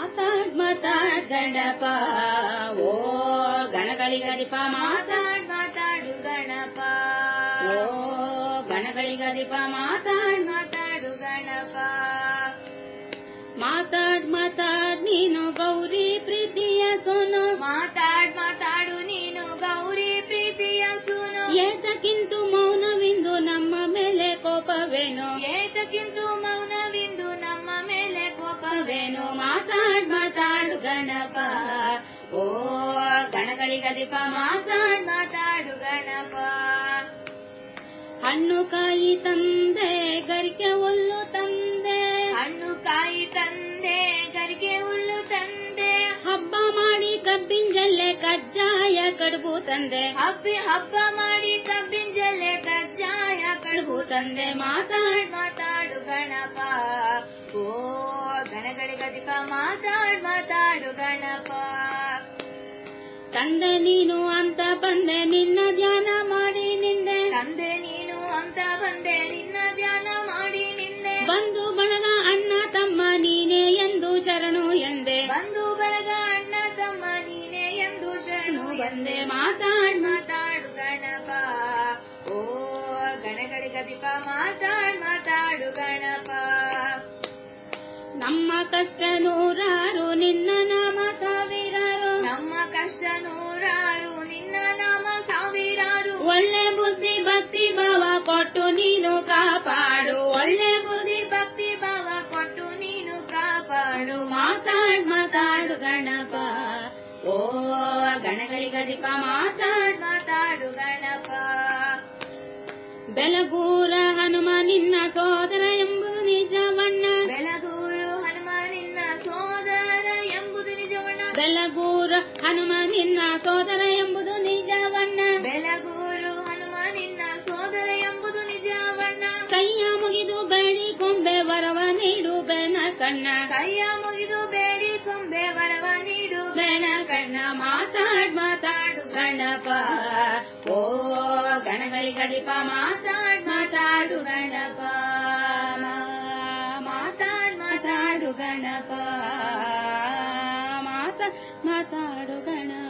ಮಾತಾಡ್ ಮಾತಾಡ್ ಗಣಪ ಓ ಗಣಗಳಿಗರಿಪ ಮಾತಾಡ್ ಮಾತಾಡು ಗಣಪ. ಓ ಗಣಗಳಿಗರಿಪ ಮಾತಾಡ್ ಮಾತಾಡು ಗಣಪ. ಮಾತಾಡ್ ಮಾತಾಡ್ ನೀನು ಗೌರಿ ಪ್ರೀತಿಯ ಸೋನು. ಮಾತಾಡ್ ಮಾತಾಡು ನೀನು ಗೌರಿ ಪ್ರೀತಿಯ ಸೋನು. ಏತಕ್ಕಿಂತ ಮೌನವಿಂದು ನಮ್ಮ ಮೇಲೆ ಕೋಪವೇನು. ಏತಕ್ಕಿಂತು ಗಣಪ. ಓ ಗಣಗಳಿಗದಿಪ ಮಾತಾಡ್ ಮಾತಾಡು ಗಣಪ. ಹಣ್ಣು ಕಾಯಿ ತಂದೆ ಗರಿಕೆ ಹುಲ್ಲು ತಂದೆ. ಹಣ್ಣು ಕಾಯಿ ತಂದೆ ಗರಿಕೆ ಹುಲ್ಲು ತಂದೆ. ಹಬ್ಬ ಮಾಡಿ ಕಬ್ಬಿನ ಜಲ್ಲೆ ಕಜ್ಜಾಯ ಕಡುಬು ತಂದೆ. ಹಬ್ಬಿ ಹಬ್ಬ ಮಾಡಿ ಕಬ್ಬಿನ ಜಲ್ಲೆ ಕಜ್ಜಾಯ ಕಡುಬು ತಂದೆ. ಮಾತಾಡ್ ಮಾತಾಡು ಗಣಪ. ಓ ಗಣಗಳಿಗದಿಪ ಮಾತಾಡ್ ಮಾತಾಡು ತಂದೆ ನೀನು ಅಂತ ಬಂದೆ ನಿನ್ನ ಧ್ಯಾನ ಮಾಡಿ ನಿಂದೆ. ತಂದೆ ನೀನು ಅಂತ ಬಂದೆ ನಿನ್ನ ಧ್ಯಾನ ಮಾಡಿ ನಿಂದೆ. ಬಂದು ಬಳಗ ಅಣ್ಣ ತಮ್ಮ ನೀನೇ ಎಂದು ಶರಣು ಎಂದೆ. ಬಂಧು ಬಳಗ ಅಣ್ಣ ತಮ್ಮ ನೀನೇ ಎಂದು ಶರಣು ಬಂದೆ ಮಾತಾಡ್ ಮಾತಾಡು ಗಣಪ. ಓ ಗಣಗಳಿಗದಿಪ ಮಾತಾಡ್ ಮಾತಾಡು ಗಣಪ. ನಮ್ಮ ಕಷ್ಟ ನೂರಾರು ಒಳ್ಳೆ ಬುದ್ಧಿ ಭಕ್ತಿ ಭಾವ ಕೊಟ್ಟು ನೀನು ಕಾಪಾಡು. ಒಳ್ಳೆ ಬುದ್ಧಿ ಭಕ್ತಿ ಭಾವ ಕೊಟ್ಟು ನೀನು ಕಾಪಾಡು. ಮಾತಾಡ್ ಮಾತಾಡು ಗಣಪ. ಓ ಗಣಗಳಿಗದಿಪ ಮಾತಾಡ್ ಮಾತಾಡು ಗಣಪ. ಬೆಲಗೂರ ಹನುಮ ನಿನ್ನ ಸೋದರ ಎಂಬುದು ನಿಜವಣ್ಣ. ಬೆಲಗೂರು ಹನುಮ ನಿನ್ನ ಸೋದರ ಎಂಬುದು ನಿಜವಣ್ಣ. ಬೆಲಗೂರ ಹನುಮ ನಿನ್ನ ಸೋದರ ಎಂಬುದು ಮುಗಿದು ಬೇಡಿ ಕೊಂಬೆ ವರವ ನೀಡು ಬೆನ ಕಣ್ಣ. ಕೈಯ ಮುಗಿದು ಬೇಡಿ ಕೊಂಬೆ ವರವ ನೀಡು ಬೆನ ಕಣ್ಣ. ಮಾತಾಡ್, ಮಾತಾಡು ಗಣಪ. ಓ ಗಣಗಳಿ ಗಡಿಪ ಮಾತಾಡ್, ಮಾತಾಡು ಗಣಪ. ಮಾತಾಡ್, ಮಾತಾಡು ಗಣಪ. ಮಾತಾ, ಮಾತಾಡು ಗಣಪ.